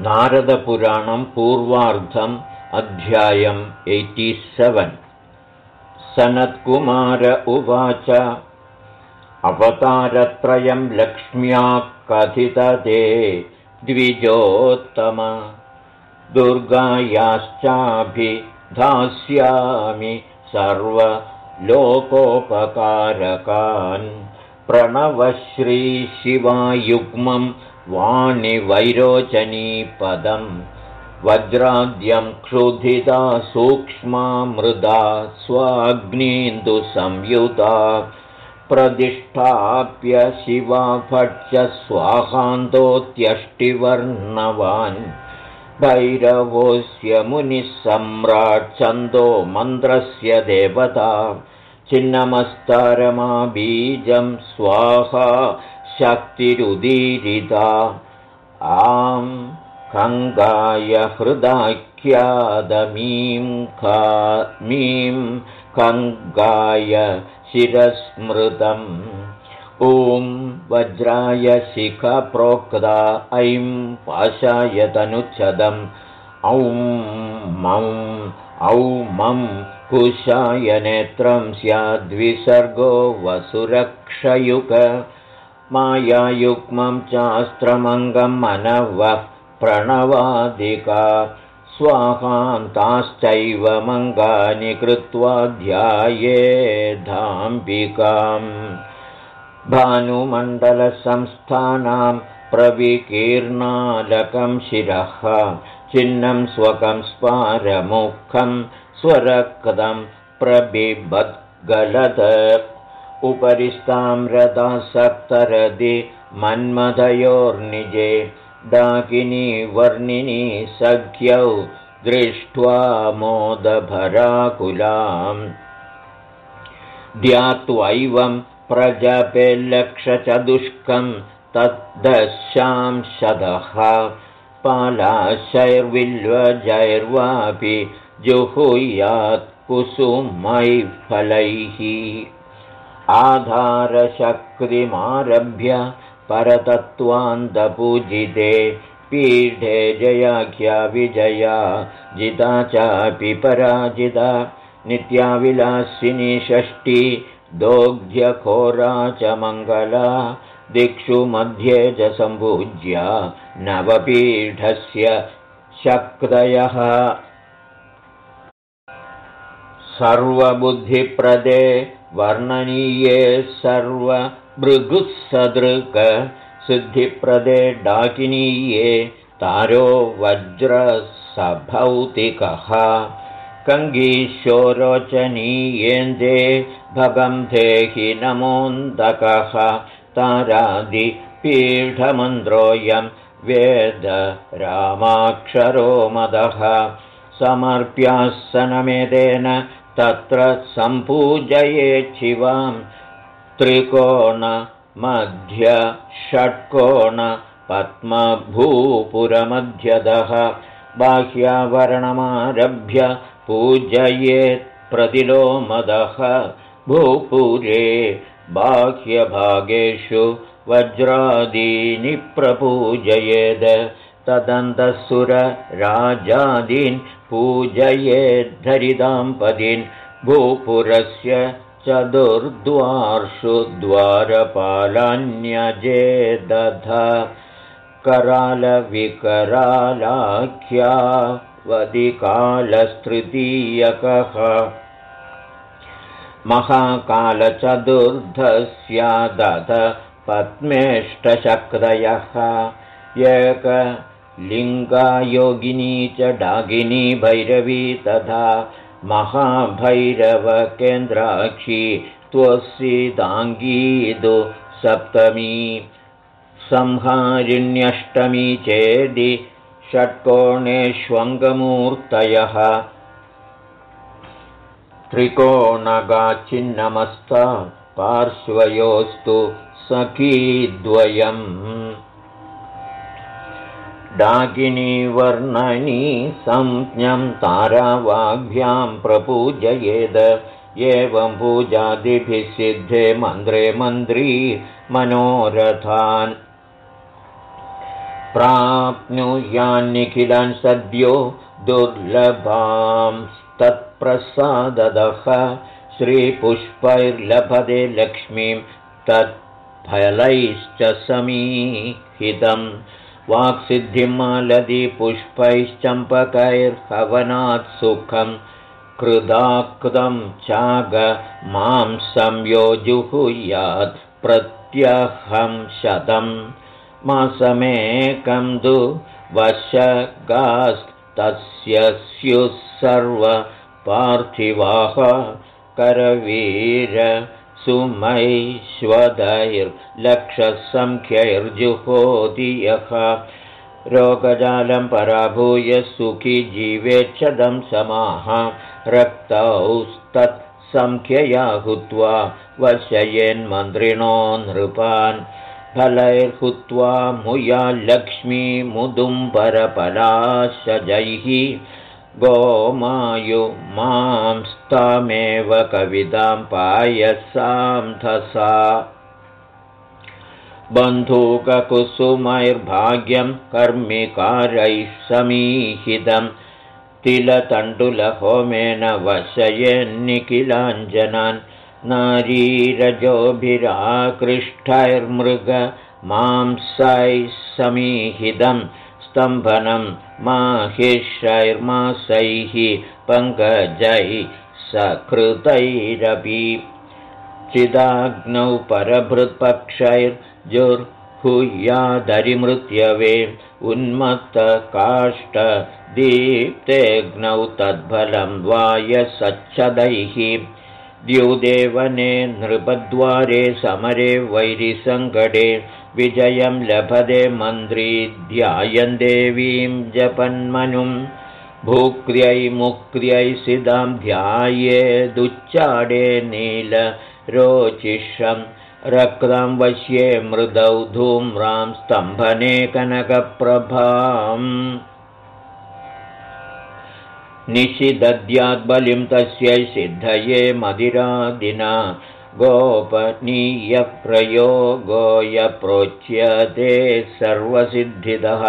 नारदपुराणं पूर्वार्धम् अध्यायम् सेवन्। सनत्कुमार उवाच अवतारत्रयं लक्ष्म्या कथितते द्विजोत्तम। दुर्गायाश्चाभिधास्यामि सर्वलोकोपकारकान्। प्रणवश्रीशिवायुग्मं वाणिवैरोचनीपदम् वज्राद्यं क्षुधिता सूक्ष्मा मृदा स्वाग्नीन्दुसंयुता प्रतिष्ठाप्य शिवा भट्य स्वाहान्तोत्यष्टिवर्णवान् भैरवोऽस्य मुनिः सम्राट्छन्दो मन्त्रस्य देवता छिन्नमस्तरमाबीजं स्वाहा शक्तिरुदीरिता। आम् कङ्गाय हृदाख्यादमीं मीं कङ्गाय शिरस्मृतम्। ॐ वज्राय शिखप्रोक्ता ऐं पाशाय तनुच्छदम्। औं मं औ मं कुशाय नेत्रं स्याद्विसर्गो वसुरक्षयुग मायायुग्मं चास्त्रमङ्गं मनवः प्रणवादिका स्वाहान्ताश्चैव मङ्गानि कृत्वा ध्यायेधाम्बिकाम् भानुमण्डलसंस्थानां प्रविकीर्णालकं शिरः। चिह्नं स्वकं स्पारमुखं स्वरक्तं प्रबिभद्गलद उपरिस्तां रदा सप्तरदि मन्मथयोर्निजे डाकिनी वर्णिनी सख्यौ दृष्ट्वा मोदभराकुलाम्। ध्यात्वैवं प्रजपेल्लक्षचतुष्कं तद्दशांशदः पालाशैर्विल्वजैर्वापि जुहुयात् कुसुमैः फलैः आधारशक्तिमारभ्य परतत्त्वान्तपूजिते पीठे जयाख्या विजया जिता चापि पराजिता नित्याविलासिनी षष्ठी दोग्ध्यखोरा च मङ्गला दिक्षु मध्ये च सम्पूज्या नवपीठस्य शक्तयः। सर्वबुद्धिप्रदे वर्णनीये सर्व भृगुःसदृक् सिद्धिप्रदे डाकिनीये तारो वज्रसभौतिकः। कङ्गीशोरोचनीयेन्दे भगं धेहि नमोऽन्दकः तारादिपीठमन्द्रोऽयं वेद रामाक्षरो मदः। समर्प्यासनमेदेन तत्र सम्पूजयेच्छिवाम् त्रिकोणमध्य षट्कोणपद्मभूपुरमध्यदः बाह्यावरणमारभ्य पूजयेत्प्रतिलोमदः भूपुरे बाह्यभागेषु वज्रादीनि प्रपूजयेद् तदन्तःसुरराजादीन् पूजयेद्धरिदाम्पदीन् भूपुरस्य चतुर्द्वार्षु द्वारपालान्यजेदध करालविकरालाख्यावधिकालस्तृतीयकः। महाकालचतुर्धस्यादध पद्मेष्टशक्रयः एकलिङ्गायोगिनी च डागिनी भैरवी तथा महाभैरवकेन्द्राक्षी त्वसीदाङ्गीदु सप्तमी। संहारिण्यष्टमी चेदि षट्कोणेष्वङ्गमूर्तयः। त्रिकोणगाचिन्नमस्ता पार्श्वयोस्तु सखीद्वयम् डाकिनीवर्णनी संज्ञं तारावाभ्यां प्रपूजयेद। एवं पूजादिभिः सिद्धे मन्त्रे मन्त्री मनोरथान्। प्राप्नुयान्निखिलान् सद्यो दुर्लभांस्तत्प्रसाददः श्रीपुष्पैर्लभते लक्ष्मीं तत्फलैश्च समीहितम् वाक्सिद्धिमालदि पुष्पैश्चम्पकैर्हवनात् सुखं कृदाकृतं चाग मां संयोजुहुयात् प्रत्यहं शतं मासमेकं तु वशगास्तस्य स्युः सर्वपार्थिवाः करवीर सुमैश्वदैर्लक्षसङ्ख्यैर्जुहोति यः रोगजालं पराभूय सुखी जीवेच्छदं समाह। रक्तौस्तत्सङ्ख्यया हुत्वा वशयेन्मन्त्रिणो नृपान्। फलैर्हुत्वा मुयाल्लक्ष्मीमुदुम्बरपलाशजैः गोमायु मांस्तामेव कवितां पायसां बन्धूककुसुमैर्भाग्यं कर्मिकारैः समीहितं तिलतण्डुलहोमेन वशयेन्निखिलाञ्जनान् नारीरजोभिराकृष्टैर्मृगमांसैः समीहितम् स्तम्भनं माहिषैर्मासैः पङ्कजैः सकृतैरपि। चिदाग्नौ परभृत्पक्षैर्जुर्हुयादरिमृत्यवे उन्मत्तकाष्ठदीप्तेऽग्नौ तद्फलं वायसच्छदैः द्युदेवने नृपद्वारे समरे वैरिसङ्कटे विजयं लभते मन्त्री ध्यायन् देवीं जपन्मनुं। भूक्र्यै मुक्र्यै सिदां ध्यायेदुच्चाडे नीलरोचिषं रक्तं वश्ये मृदौ धूम्रां स्तम्भने कनकप्रभाम्। निशिदद्याद्बलिं तस्यै सिद्धये मदिरादिना गोपनीयप्रयोगोय प्रोच्यते सर्वसिद्धिदः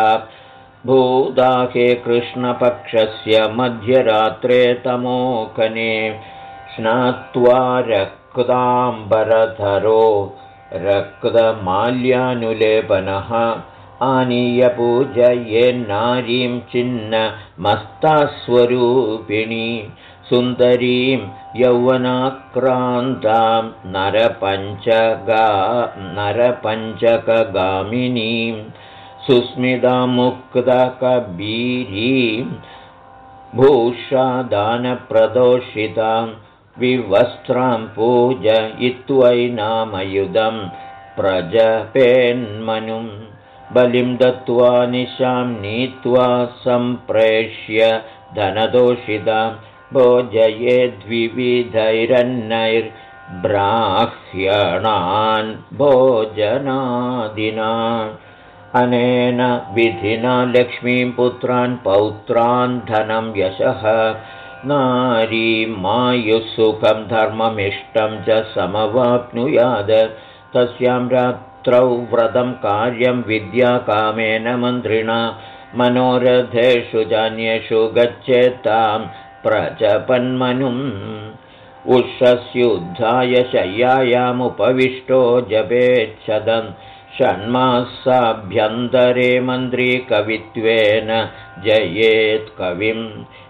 भूदाहे कृष्णपक्षस्य मध्यरात्रे तमोकने स्नात्वा रक्ताम्बरधरो रक्तमाल्यानुलेपनः आनीय पूजयेन्नारीं चिन्नमस्तास्वरूपिणी सुन्दरीं यौवनाक्रान्तां नरपञ्चगा नरपञ्चकगामिनीं सुस्मितामुक्तकबीरीं भूषादानप्रदोषितां विवस्त्रां पूजयित्वैनामयुधं प्रजपेन्मनुं बलिं दत्त्वा निशां नीत्वा सम्प्रेष्य धनदोषिताम् भोजयेद्विविधैरन्नैर्ब्राह्यणान् भोजनादिना अनेन विधिना लक्ष्मीं पुत्रान् पौत्रान् धनं यशः। नारीमायुसुखं धर्ममिष्टं च समवाप्नुयाद। तस्यां रात्रौ व्रतं कार्यं विद्याकामेन मन्त्रिणा। मनोरथेषु जान्येषु गच्छेत्ताम् प्रजपन्मनुम् उषस्युद्धाय शय्यायामुपविष्टो जपेच्छदम् षण्मासाभ्यन्तरे मन्त्री कवित्वेन जयेत्कविम्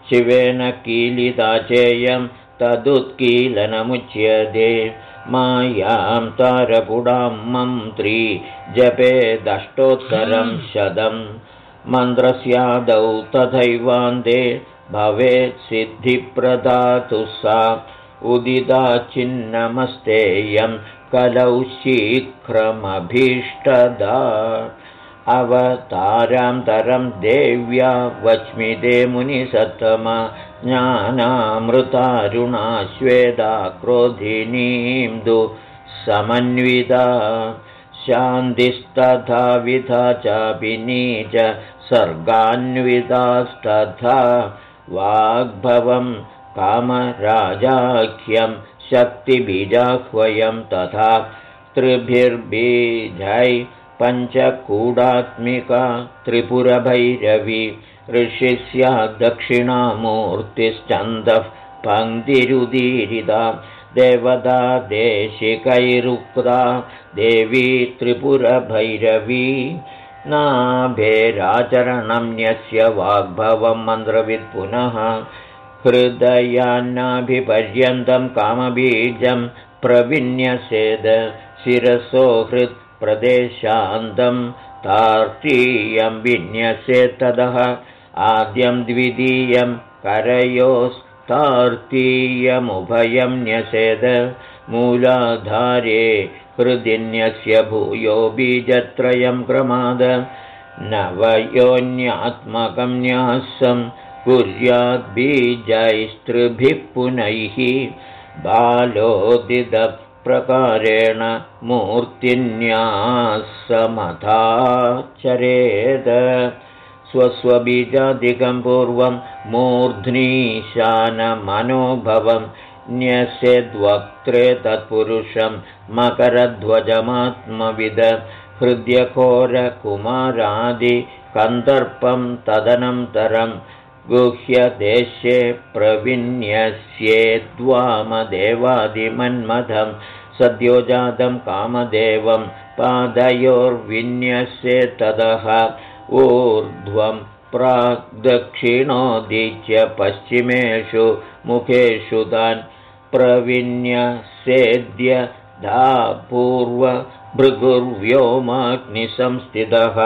शिवेन कीलिता चेयं तदुत्कीलनमुच्यते। मायां तारपुडां मन्त्री जपेदष्टोत्तरं शतम् मन्त्रस्यादौ तथैवान्ते भवेत् सिद्धिप्रदातु सा। उदिता चिन्नमस्तेयं कलौ शीघ्रमभीष्टदा। अवतारान्तरं देव्या वच्मिदे मुनिसत्तमा ज्ञानामृतारुणा श्वेदा क्रोधिनीं दु समन्विता शान्तिस्तथा विधा चापि नीच सर्गान्वितास्तथा वाग्भवं कामराजाख्यं शक्तिबीजाह्वयं तथा त्रिभिर्बीजै पञ्चकूडात्मिका त्रिपुरभैरवी ऋषि स्याद्दक्षिणामूर्तिश्चन्दः पङ्क्तिरुदीरिता देवता देशिकैरुक्ता देवी त्रिपुरभैरवी नाभेराचरणं न्यस्य वाग्भवं मन्त्रवित् पुनः। हृदयान्नाभिपर्यन्तं कामबीजं प्रविन्यसेद शिरसो हृत्प्रदेशान्तं तार्तीयं विन्यसेत्तदः आद्यं द्वितीयं करयोस्तार्तीयमुभयं न्यसेद। मूलाधारे हृदिन्यस्य भूयो बीजत्रयं क्रमाद। नवयोन्यात्मकं न्यासं कुर्याद्बीजैस्त्रिभिः पुनैः। बालोदितप्रकारेण मूर्तिन्यासमथाचरेद। स्वस्वबीजादिकं पूर्वं मूर्ध्नीशानमनोभवम् न्यस्यद्वक्त्रे तत्पुरुषं मकरध्वजमात्मविद हृद्यघोरकुमारादिकन्दर्पं तदनन्तरं गुह्यदेशे प्रविन्यस्येद्वामदेवादिमन्मथं सद्योजातं कामदेवं पादयोर्विन्यस्येत्तदः ऊर्ध्वं प्राग्दक्षिणोदीच्य पश्चिमेषु मुखेषु तान् प्रविन्यसेद्य धा पूर्वभृगुर्व्योमाग्निसंस्थितः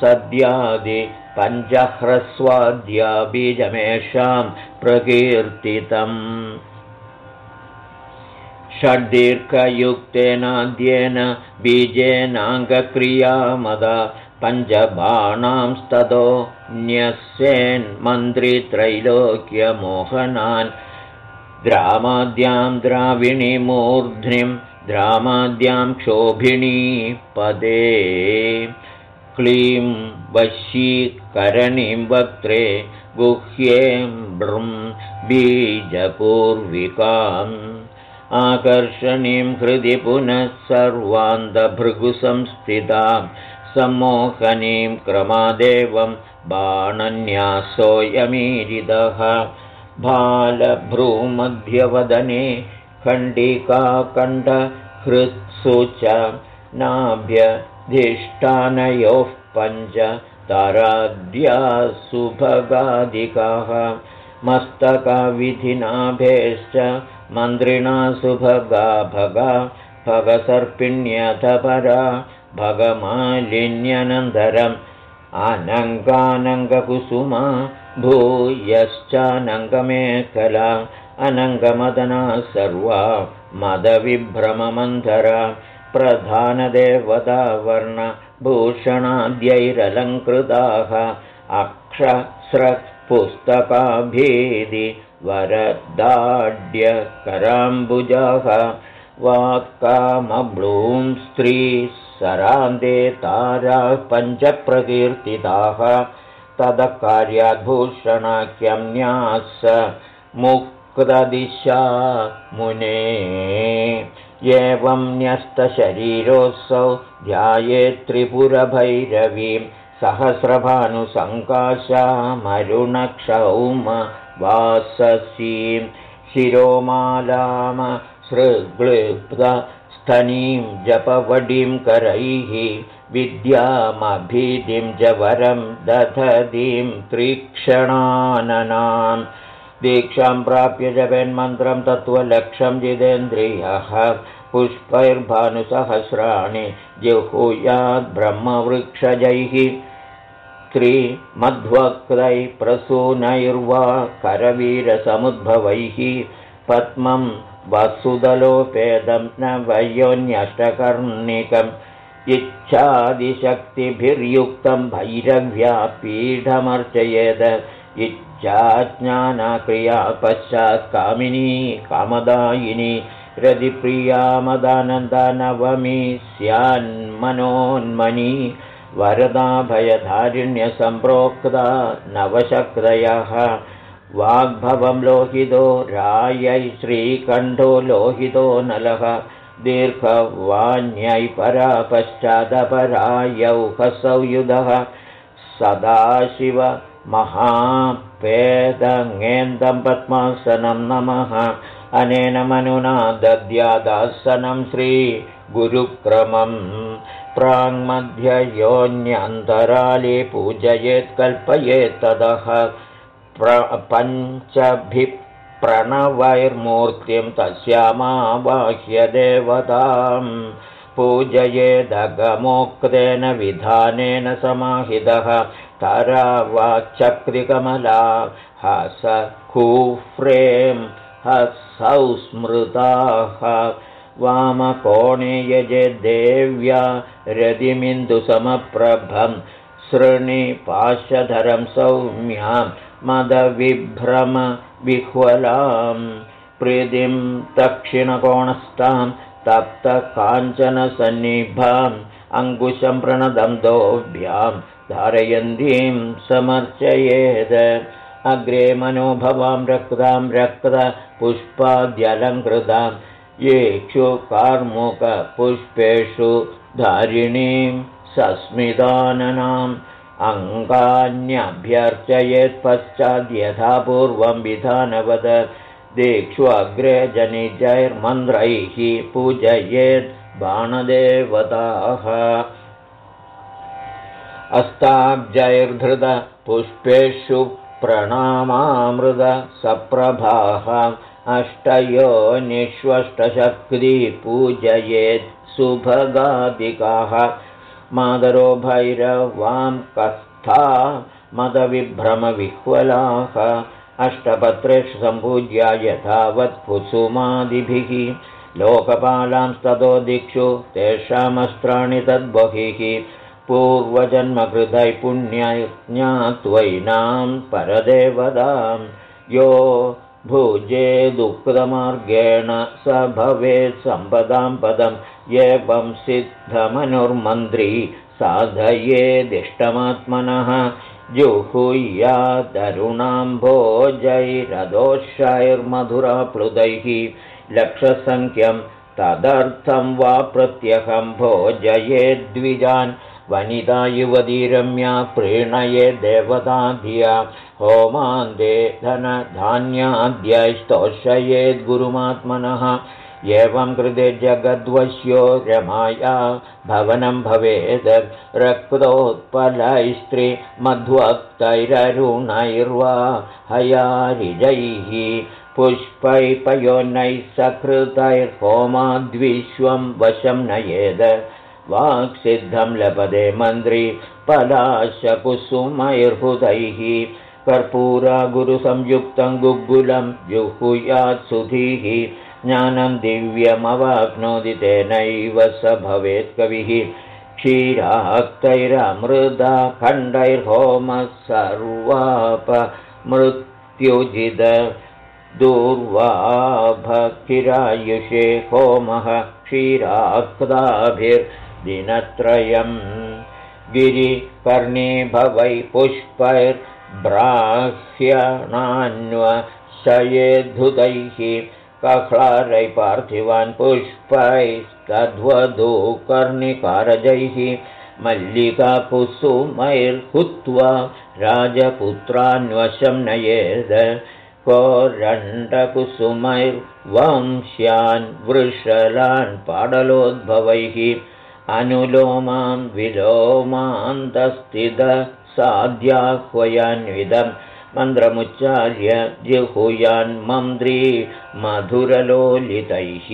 सद्यादिपञ्चह्रस्वाद्या बीजमेषां प्रकीर्तितम्। षड्दीर्घयुक्तेनाद्येन बीजेनाङ्गक्रियामदा पञ्चबाणांस्ततो न्यस्येन्मन्त्रित्रैलोक्यमोहनान् द्रामाद्यां द्राविणीमूर्ध्निं द्रामाद्यां क्षोभिणी पदे। क्लीं वशीकरणीं वक्त्रे गुह्यें बृं बीजपूर्विकाम्। आकर्षणीं हृदि पुनः सर्वान्तभृगुसंस्थितां सम्मोहनीं क्रमादेवं बाणन्यासोऽयमीरिदः बालभ्रूमध्यवदने खण्डिकाकण्ठहृत्सु च नाभ्यधिष्ठानयोः पञ्च ताराद्यासुभगादिकाः मस्तकविधिनाभेश्च मन्त्रिणा सुभगा भगा भगसर्पिण्यथपरा भगमालिन्यनन्तरम् अनङ्गानङ्गकुसुमा भूयश्चानङ्गमेखला अनङ्गमदना सर्वा मदविभ्रममन्थरा प्रधानदेवतावर्णभूषणाद्यैरलङ्कृताः वरदाड्यकराम्बुजाः वाक्कामब्लूं स्त्रीः सरान्ते ताराः पञ्चप्रकीर्तिताः तदकार्याद्भूषणाख्यं न्यास मुक्तदिशा मुने। एवं न्यस्तशरीरोऽसौ ध्याये त्रिपुरभैरवीं सहस्रभानुसङ्काशामरुणक्षौम वाससीं। शिरोमालाम सृग्लिप्तस्थनीं जपवडीं करैः विद्यामभीतिं वरं दधतीं त्रीक्षणाननां दीक्षां प्राप्य जपेन्मन्त्रं तत्त्वलक्षं जितेन्द्रियः। पुष्पैर्भानुसहस्राणि जिह्ूयाद्ब्रह्मवृक्षजैः त्रिमध्वक्तैः प्रसूनैर्वा करवीरसमुद्भवैः पद्मं वसुदलोपेदं न वयोन्यष्टकर्णिकम् इच्छादिशक्तिभिर्युक्तं भैरव्यापीठमर्चयेद इच्छाज्ञानक्रिया पश्चात् कामिनी कामदायिनी रतिप्रिया मदानन्दानवमी स्यान्मनोन्मनी वरदाभयधारिण्यसम्प्रोक्ता नवशक्तयः। वाग्भवं लोहितो रायै श्रीकण्ठो लोहितो नलः दीर्घवाण्यै परा पश्चादपरायौ हसंयुधः सदाशिव महापेदङेन्दं पद्मासनं नमः। अनेन मनुना दद्यादासनं श्रीगुरुक्रमम्। प्राङ्मध्ययोन्यन्तराले पूजयेत् कल्पयेत्तदः पञ्चभिः प्रणवैर्मूर्तिं तस्यामावाह्य देवतां पूजयेदगमोक्तेन विधानेन समाहितः तरावाचक्रिकमला हस खूफ्रें हसौ स्मृताः वामकोणे यजे देव्या रदिमिन्दुसमप्रभं सृणिपाशधरं सौम्यां मदविभ्रमविह्वलां प्रीतिं दक्षिणकोणस्थां तप्तकाञ्चनसन्निभाम् अङ्कुशं प्रणदं दोभ्यां धारयन्तीं समर्चयेद। अग्रे मनोभवां रक्तां रक्तपुष्पाद्यलङ्कृतां येक्षु कार्मुकपुष्पेषु धारिणीं सस्मिदाननाम् अङ्गान्यभ्यर्चयेत्पश्चाद्यथा पूर्वं विधानवद। दीक्षु अग्रे जनिजैर्मन्त्रैः पूजयेत् बाणदेवताः। अस्ताब्जैर्धृतपुष्पेषु प्रणामामृतसप्रभाः अष्टयो निष्वष्टशक्ति पूजयेत् सुभगादिकाः मादरो भैरवां कस्था मदविभ्रमविह्वलाः अष्टपत्रेषु सम्पूज्या यथावत् कुसुमादिभिः लोकपालांस्ततो दिक्षु तेषामस्त्राणि तद्बहिः पूर्वजन्मकृतै पुण्यै ज्ञात्वैनां परदेवतां यो भुजेदुक्तमार्गेण स भवेत् सम्पदां पदम् एवं सिद्धमनुर्मन्त्री साधयेदिष्टमात्मनः जुहुयादरुणाम्भोजैरदोषैर्मधुराप्लुतैः लक्षसङ्ख्यं तदर्थं वा प्रत्यहं भोजयेद्विजान् वनिता युवतीरम्या प्रीणये देवताधिया होमान्ते धनधान्याद्यैस्तोषयेद्गुरुमात्मनः एवं कृते जगद्वश्यो रमाया भवनं भवेद् रक्तोत्पलैस्त्रिमध्वक्तैररुणैर्वा हयारिजैः। पुष्पैपयोनैः सकृतैर्होमाद्विश्वं वशं नयेद वाक्सिद्धं लभते मन्त्री पलाशकुसुमैर्हृदैः कर्पूरा गुरुसंयुक्तं गुग्गुलं जुहुयात्सुधीः ज्ञानं दिव्यमवाप्नोति तेनैव स भवेत् कविः क्षीराक्तैरमृदा खण्डैर्होमः सर्वापमृत्युजिद दूर्वाभकिरायुषे होमः क्षीराक्ताभिर्दिनत्रयम् गिरिपर्णे भवै पुष्पैर्ब्राह्यणान्वशयेद्धुतैः कह्लारै पार्थिवान् पुष्पैस्तद्वधूकर्णिकारजैः मल्लिकाकुसुमैर्हुत्वा राजपुत्रान्वशं नयेद कोरण्डकुसुमैर्वंश्यान् वृषलान् पाडलोद्भवैः अनुलोमां विलोमान्तस्थितसाध्याह्वयान्विदम् मन्त्रमुच्चार्य जिहुयान्मन्त्री मधुरलोलितैः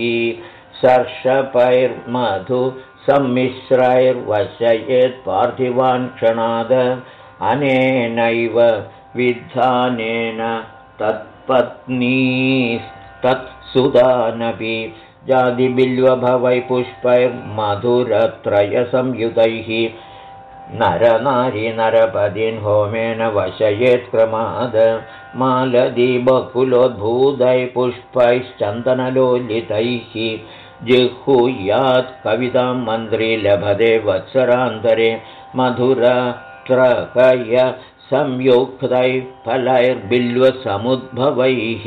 सर्षपैर्मधु सम्मिश्रैर्वशयेत्पार्थिवान् क्षणाद अनेनैव विधानेन तत्पत्नीस्तत्सुदानपि जातिबिल्वभवै पुष्पैर्मधुरत्रयसंयुतैः नरनारिनरपदीन् होमेन वशयेत्क्रमाद मालदीबकुलोद्भूतैः पुष्पैश्चन्दनलोलितैः जिह्ूयात् कवितां मन्त्री लभते वत्सरान्तरे मधुरत्रकय संयुक्तैः फलैर्बिल्वसमुद्भवैः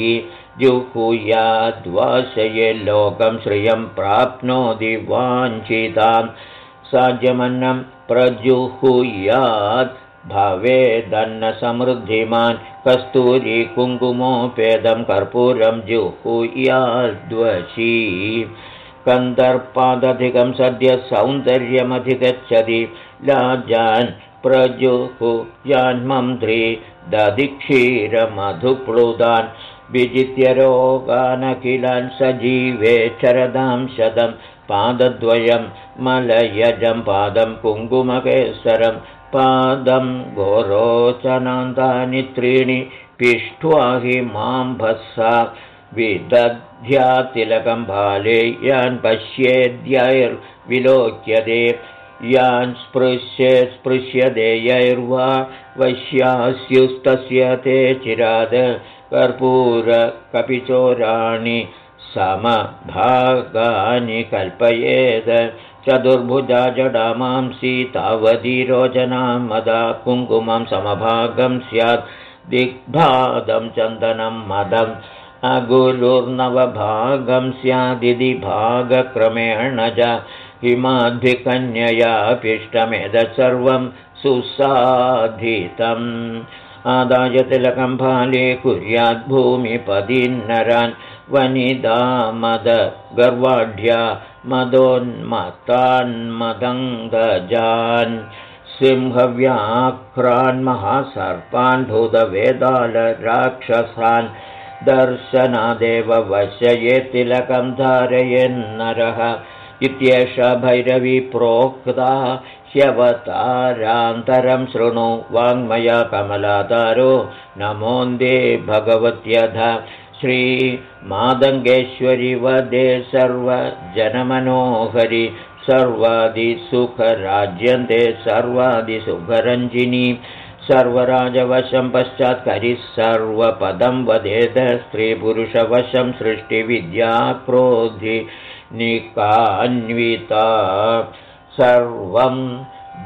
जुहुयाद्वाशये लोकं श्रियं प्राप्नोति वाञ्छितां साज्यमन्नं प्रजुहुयात्। भवेदन्नसमृद्धिमान् कस्तूरी कुङ्कुमोपेदं कर्पूरं जुहुयाद्वशी। कन्दर्पादधिकं सद्य सौन्दर्यमधिगच्छति। लाजान् प्रजुहुयान्मन्त्री दधिक्षीरमधुप्लुदान् विजित्य रोगानखिलान् सजीवे चरदां शतं पादद्वयं मलयजं पादं कुङ्कुमकेसरं पादं गोरोचनान्तानि त्रीणि पिष्ट्वा हि मां भस्सा विदध्यातिलकं बाले यान् पश्येद्यैर्विलोक्यते यान् स्पृश्ये स्पृश्यते यैर्वा वश्यास्युस्तस्य ते चिराद कर्पूरकपिचोराणि समभागानि कल्पयेत् चतुर्भुजा जडामांसि तावधीरोचना मदा कुङ्कुमं समभागं स्यात्। दिग्भादं चन्दनं मदम् अगुरुर्नवभागं स्यादिति भागक्रमेण च हिमाद्भिकन्ययापिष्टमेतत् सर्वं सुसाधितम्। आदाय तिलकम्भाले कुर्याद्भूमिपदीन्नरान् वनिदामदगर्वाढ्या मदोन्मतान्मदङ्गजान् सिंहव्याघ्रान् भूतवेदालराक्षसान् दर्शनादेव वशये तिलकं धारयेन्नरः इत्येषा भैरवी प्रोक्ता ह्यवतारान्तरं शृणु वाङ्मया कमलातारो नमोन्दे भगवत्यध श्रीमादङ्गेश्वरि वदे सर्वजनमनोहरि। सर्वादिसुखराज्यन्ते सर्वादिसुखरञ्जिनी सर्वराजवशं पश्चात् करिः सर्वपदं वदेत। स्त्रीपुरुषवशं सृष्टिविद्या क्रोधि निकान्विता सर्वं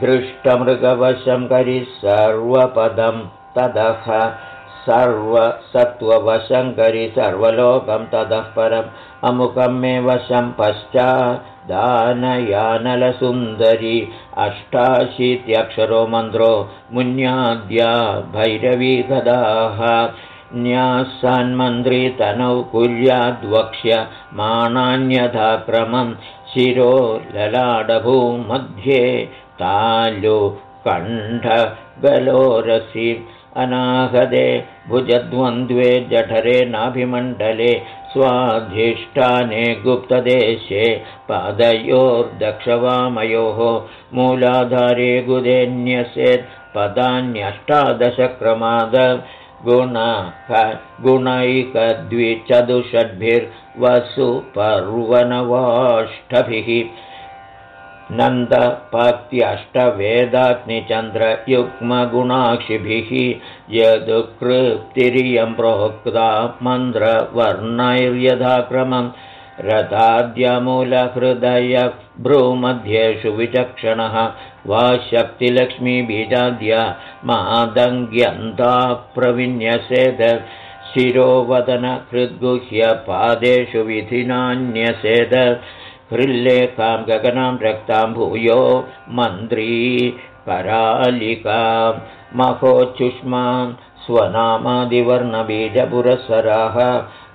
दृष्टमृगवशं करिः सर्वपदं तदः सर्वसत्त्ववशं करि सर्वलोकं ततः परम्। अमुकं मे वशं पश्चादानयानलसुन्दरी अष्टाशीत्यक्षरो मन्त्रो मुन्याद्या भैरवीगदाः न्यासान्मन्त्री तनौ कुर्याद्वक्ष्य माणान्यथाक्रमं शिरो ललाडभूमध्ये तालु कण्ठगलोरसि अनाहदे भुजद्वन्द्वे जठरे नाभिमण्डले स्वाधिष्ठाने गुप्तदेशे पादयोर्दक्षवामयोः मूलाधारे गुदेन्यसेत् पदान्यष्टादशक्रमाद गुणैकद्विचतुषड्भिर्वसुपर्वणवाष्टभिः नन्दपत्यष्टवेदाग्निचन्द्रयुग्मगुणाक्षिभिः यदुकृप्तिरियं प्रोक्ता मन्त्रवर्णैर्यथाक्रमं रथाद्यमूलहृदय भ्रूमध्येषु विचक्षणः वा शक्तिलक्ष्मीबीजाद्य मादङ्ग्यन्ता प्रविन्यसेद शिरोवदनहृद्गुह्यपादेषु विधिनान्यसेद हृल्लेखां गगनां रक्तां भूयो मन्त्री करालिकां महोच्छुष्मां स्वनामादिवर्णबीजपुरःसराः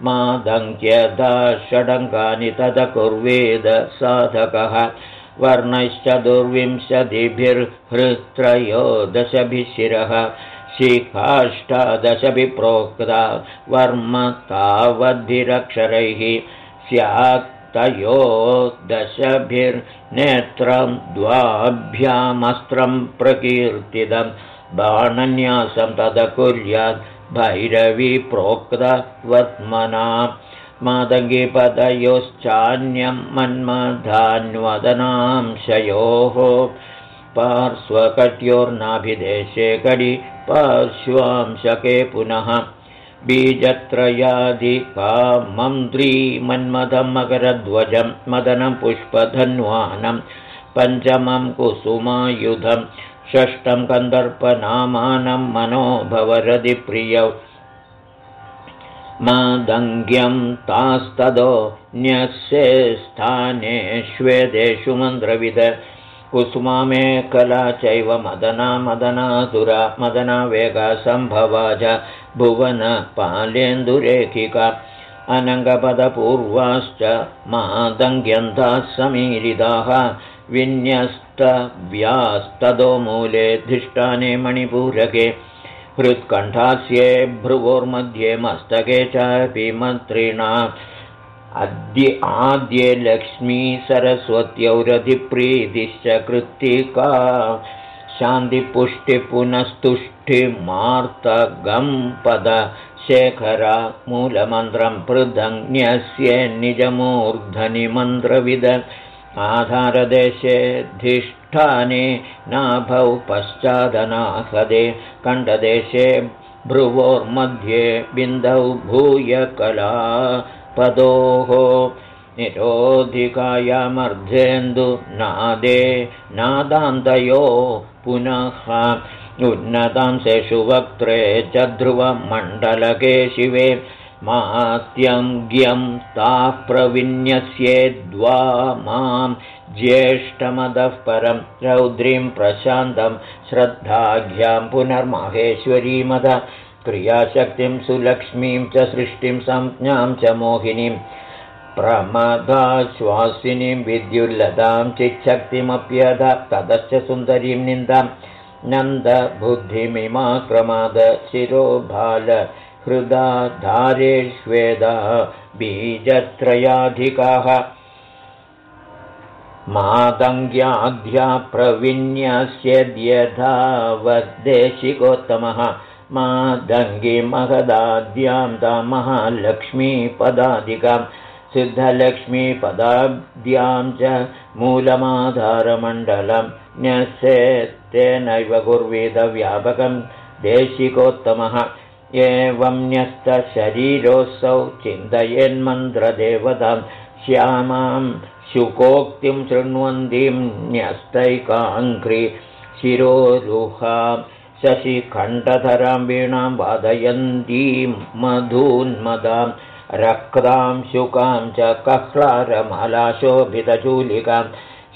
मादङ्क्यदा षडङ्गानि तद कुर्वेद साधकः शिरः। शिखाष्टादशभिः प्रोक्ता वर्म तावद्भिरक्षरैः। स्यात् तयो दशभिर्नेत्रं द्वाभ्यामस्त्रं प्रकीर्तितं बाणन्यासं तद कुर्यात् भैरवी प्रोक्तवत्मना मादङ्गिपदयोश्चान्यं मन्मधान्वदनांशयोः पार्श्वकट्योर्नाभिदेशे कडी पार्श्वांशके पुनः। बीजत्रयाधिका मन्त्री मन्मथं मकरध्वजं मदनं पुष्पधन्वानं पञ्चमं कुसुमायुधं षष्ठं कन्दर्पनामानं मनोभवरदिप्रियौ मादङ्ग्यं तास्तदो न्यस्य स्थानेष्वेदेषु मन्द्रविद कुसुमामेकला चैव मदना मदनातुरा मदना वेगसम्भवा च भुवनपालेन्दुरेखिका अनङ्गपदपूर्वाश्च मादङ्ग्यन्ताः समीरिताः विन्यस्तव्यास्तदो मूले धिष्ठाने मणिपूरके हृत्कण्ठास्ये भ्रुवोर्मध्ये मस्तके चापि मन्त्रिणा। अद्य आद्ये लक्ष्मी सरस्वत्यौरधिप्रीतिश्च कृत्तिका। शान्तिपुष्टिपुनस्तुष्टिमार्तगं पद शेखरा मूलमन्त्रं पृथङ्न्यस्य निजमूर्धनि मन्त्रविद आधारदेशेऽधिष्ठाने नाभौ पश्चादनासदे कण्ठदेशे भ्रुवोर्मध्ये बिन्दौ भूयकला पदोः निरोधिकायामर्धेन्दुनादे नादान्तयो पुनः उन्नतांसेषु वक्त्रे च ध्रुवमण्डलके शिवे मात्यङ्ग्यं ताः प्रविन्यस्येद्वा मां ज्येष्ठमदः परं रौद्रीं प्रशान्तं श्रद्धाघ्यां पुनर्माहेश्वरीमद क्रियाशक्तिं सुलक्ष्मीं च सृष्टिं संज्ञां च मोहिनीं प्रमदाश्वासिनीं विद्युल्लतां चिच्छक्तिमप्यध ततश्च सुन्दरीं निन्दां नन्दबुद्धिमिमाक्रमाद शिरोभाल हृदा धारेष्वेदा बीजत्रयाधिकाः मादङ्ग्याध्याप्रविन्यस्यद्यथावद्देशिकोत्तमः मादङ्गिमहदाद्यां दमः लक्ष्मीपदादिकां सिद्धलक्ष्मीपदाद्यां च मूलमाधारमण्डलं न्यस्येत्तेनैव कुर्वीदव्यापकं देशिकोत्तमः। एवं न्यस्तशरीरोऽसौ चिन्तयन्मन्त्रदेवतां श्यामां शुकोक्तिं शृण्वन्तीं न्यस्तैकाङ्घ्रि शिरोरुहां शशिखण्डधरां वीणां वादयन्तीं मधून्मदां रक्तां शुकां च कह्लारमलाशोभितचूलिकां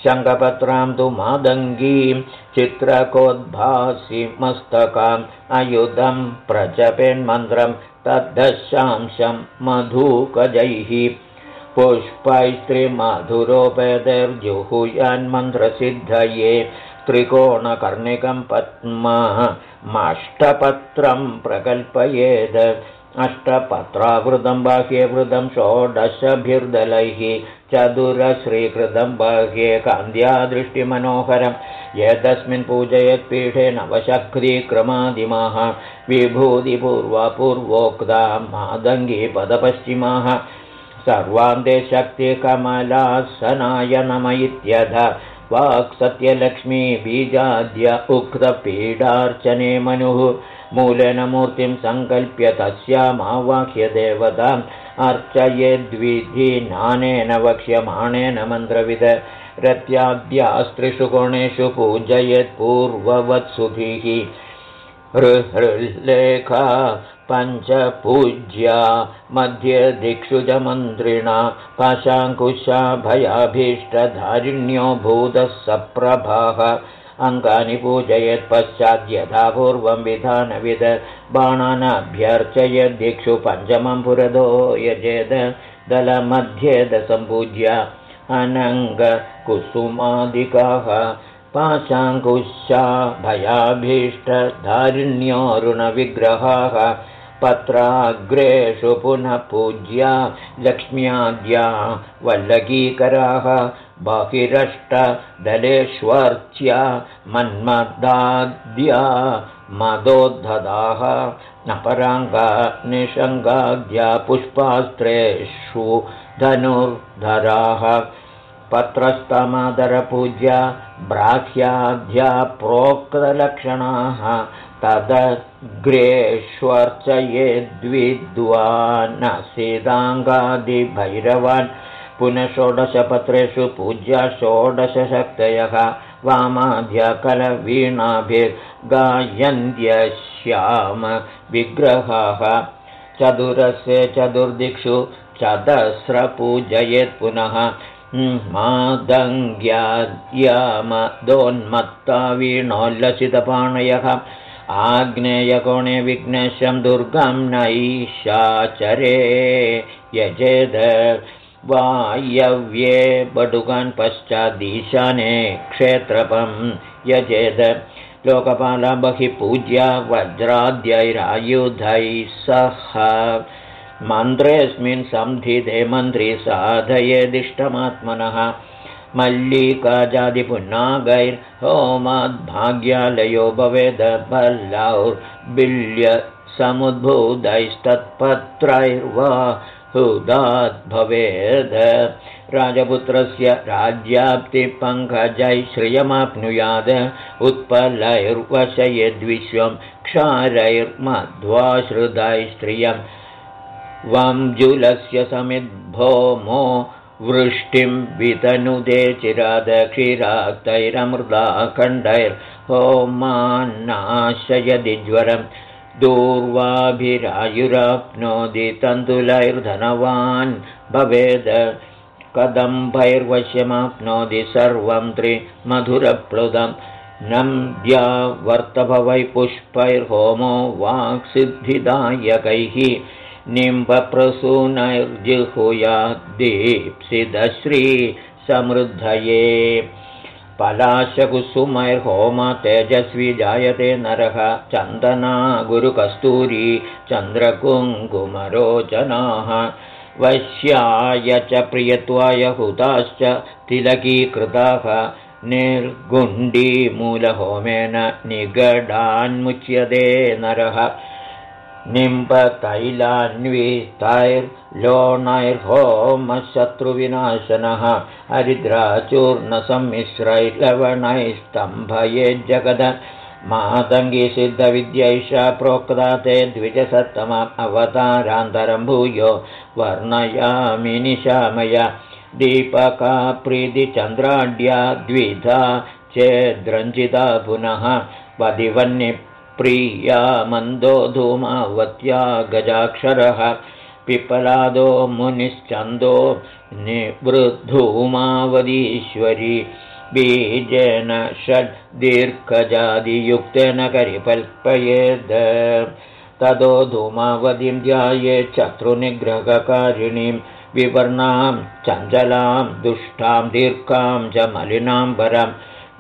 शङ्खपत्रां तु मादङ्गीं चित्रकोद्भासि मस्तकाम् अयुधं प्रजपेन्मन्त्रं तद्दशांशं मधुकजैः पुष्पैस्त्रिमधुरोपैर्जुहुयान्मन्त्रसिद्धये त्रिकोणकर्णिकं पद्माष्टपत्रं प्रकल्पयेद् अष्टपत्रावृतं बाह्यवृतं षोडशभिर्दलैः चतुरश्रीकृतं बाह्ये कान्द्यादृष्टिमनोहरं यतस्मिन् पूजयत्पीठे नवशक्तिक्रमादिमाः विभूतिपूर्वपूर्वोक्ता मादङ्गीपदपश्चिमाः। सर्वान्ते शक्तिकमलासनाय नम इत्यथ वाक्सत्यलक्ष्मी बीजाद्य उक्तपीडार्चने मनुः मूलेन मूर्तिं सङ्कल्प्य तस्यामावाह्य देवताम् अर्चयेद्विधिनानेन वक्ष्यमाणेन मन्त्रविद रत्याद्यास्त्रिषु कोणेषु पूजयत्पूर्ववत्सुभिः हृहृल्लेखा पञ्चपूज्या मध्ये दिक्षु च मन्त्रिणा पाशाङ्कुशा भयाभीष्टधारिण्यो भूतः सप्रभाः। अङ्गानि पूजयत् पश्चाद्यथा पूर्वं विधानविद बाणानाभ्यर्चयद्दिक्षु पञ्चमं पुरदो यजेद दलमध्ये दसम्पूज्य अनङ्गकुसुमादिकाः। पाशाङ्कुशा भयाभीष्टधारिण्योरुणविग्रहाः पत्राग्रेषु पुनः पूज्या लक्ष्म्याद्या वल्लकीकराः बहिरष्टदलेष्वर्च्या मन्मदाद्या मदोद्धदाः अपराङ्गा निषङ्गाद्या पुष्पास्त्रेषु धनुर्धराः पत्रस्तमादरपूज्या ब्राह्याद्या प्रोक्तलक्षणाः तदग्रेष्वर्चये द्विद्वानसीदाङ्गादिभैरवान् पुनः षोडशपत्रेषु पूज्या षोडशशक्तयः वामाध्यकलवीणाभिर्गायन्त्यश्याम विग्रहाः। चतुरस्य चतुर्दिक्षु चतस्रपूजयेत् पुनः मादङ्ग्यामदोन्मत्ता वीणोल्लसितपाणयः आग्नेयकोणे विघ्नेशं दुर्गं नैशाचरे यजेद वायव्ये बडुगान् पश्चादीशाने क्षेत्रपं। यजेद लोकपाला बहि पूज्या वज्राद्यैरायुधैः सह मन्त्रेऽस्मिन् संधिते मन्त्री साधयेदिष्टमात्मनः मल्लिकाजादिपुन्नागैर्होमाद्भाग्यालयो भवेदबल्लौर्बिल्यसमुद्भूतैस्तत्पत्रैर्वा हुदाद्भवेद् राजपुत्रस्य राज्याप्तिपङ्कजैः श्रियमाप्नुयाद। उत्पलैर्वशयद्विश्वं क्षारैर्मध्वाश्रुतैः श्रियं वंजुलस्य समिद्भोमो वृष्टिं वितनुदे चिराद क्षीराक्तैरमृदाखण्डैर्होमान्नाशयदि ज्वरं दूर्वाभिरायुराप्नोति तन्तुलैर्धनवान् भवेद कदम्बैर्वश्यमाप्नोति सर्वं त्रिमधुरप्लुदं नन्द्यावर्तभवै पुष्पैर्होमो वाक्सिद्धिदायकैः निम्बप्रसूनैर्जिहुयाद्दीप्सिदश्रीसमृद्धये पलाशकुसुमैर्होम तेजस्वी जायते नरः चन्दना गुरुकस्तूरी चन्द्रकुङ्कुमरोचनाः। वश्याय च प्रियत्वाय हुताश्च तिलकीकृताः। निर्गुण्डीमूलहोमेन निगडान्मुच्यते नरः निम्बतैलान्वितैर्लोणैर्होमशत्रुविनाशनः हरिद्राचूर्णसम्मिश्रैर्लवणैस्तम्भये जगद। मातङ्गीसिद्धविद्यैषा प्रोक्ता ते द्विजसत्तमम् अवतारान्तरं भूयो वर्णयामि निशामय। दीपका प्रीतिचन्द्राढ्या द्विधा चेद्रञ्जिता पुनः वदिवन्निप्रिया मन्दो धूमावत्या गजाक्षरः पिपलादो मुनिश्चन्दो निवृद्धूमावदीश्वरी बीजेन षड् दीर्घजादियुक्तेन करिपल्पयेद्। ततो धूमावधिं ध्याये शत्रुनिग्रहकारिणीं विवर्णां चञ्चलां दुष्टां दीर्घां च मलिनाम्बरं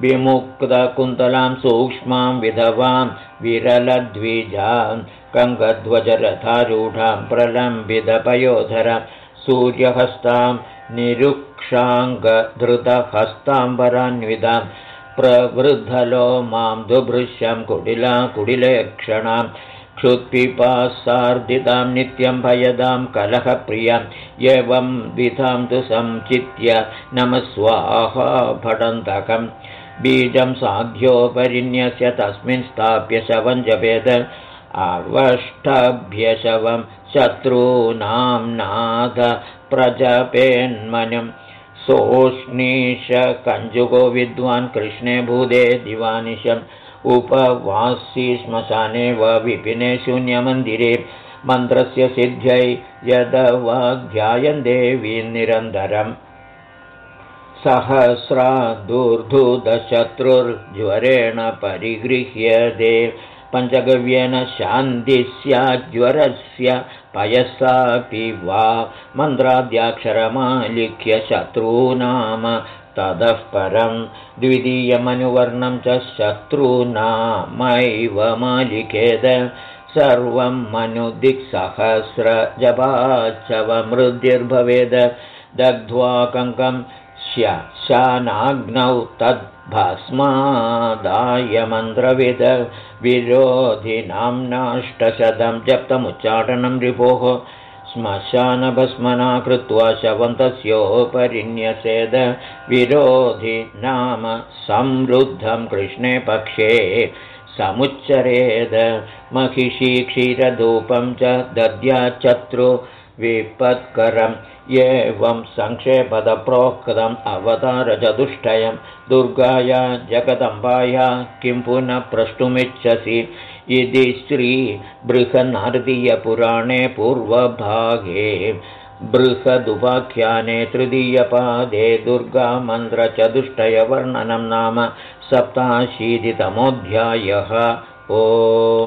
विमुक्तकुन्तलां सूक्ष्मां विधवां विरलद्विजां कङ्गध्वजरथारूढां प्रलम्बितपयोधरं सूर्यहस्तां निरुक्षाङ्गधृतहस्ताम्बरान्वितां प्रवृद्धलो मां दुभृश्यं कुटिला कुटिलेक्षणां क्षुत्पिपासार्दितां नित्यं भयदां कलहप्रियम् एवं विधां तु संचित्य नमः स्वाहा भटन्तकं बीजं साध्योपरिन्यस्य तस्मिन् स्थाप्य शवं जपेद अवष्टभ्यशवं शत्रूणां नाथ प्रजपेन्मनं सोष्णीशकञ्जुगो विद्वान् कृष्णे भूदे दिवानिशम्। उपवासी श्मशाने वा विपिने शून्यमन्दिरे। मन्त्रस्य सिद्ध्यै यदवाध्यायन् देवी निरन्तरम् सहस्रादुर्धुतशत्रुर्ज्वरेण परिगृह्यते। पञ्चगव्येन शान्तिः स्याज्वरस्य पयसापि वा। मन्त्राद्याक्षरमालिख्य शत्रूनाम ततः परं द्वितीयमनुवर्णं च शत्रूनामैव मालिखेद। सर्वं मनुदिक्सहस्रजपाचवमृद्धिर्भवेद दग्ध्वा कङ्कं श्यानाग्नौ तद्भस्मादाय मन्त्रविद विरोधिनाम्नाष्टशतं जप्तमुच्चाटनं रिपोः श्मशानभस्मना कृत्वा शवन्तस्योपरिन्यसेद विरोधि नाम संरुद्धं कृष्णे पक्षे समुच्चरेद महिषी क्षीरधूपं च दद्याच्चत्रु विपत्करम् एवं सङ्क्षेपदप्रोक्तम् अवतारचतुष्टयं दुर्गाया जगदम्बाया किं पुनः प्रष्टुमिच्छसि? इति श्रीबृहन्नारदीयपुराणे पूर्वभागे बृहदुपाख्याने तृतीयपादे दुर्गामन्त्रचतुष्टयवर्णनं नाम सप्ताशीतितमोऽध्यायः। ओ